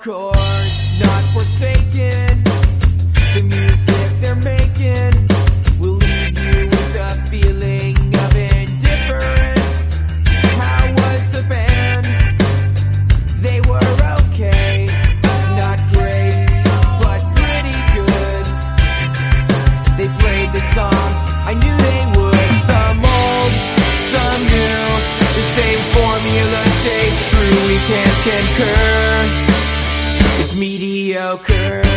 chords not forsaken. The music they're making. mediocre.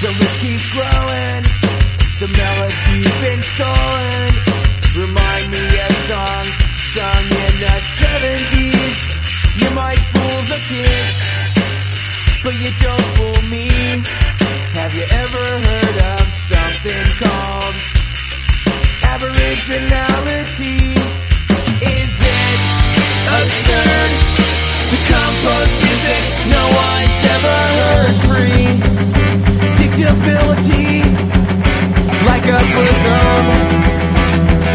The list keeps growing. The melody's been stolen. Remind me of songs sung in the 70s. You might fool the kids, but you don't.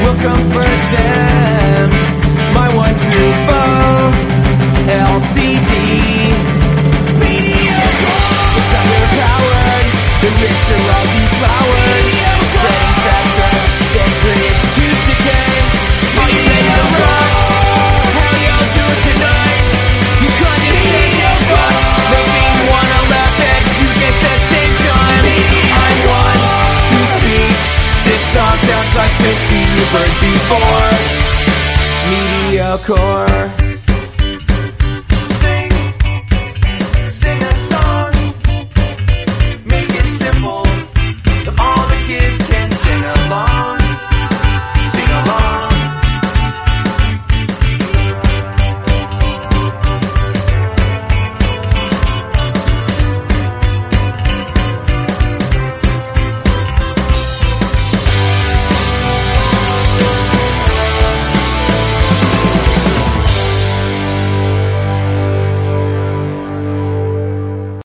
will comfort them. My one true. picture you've heard before. Mediacore.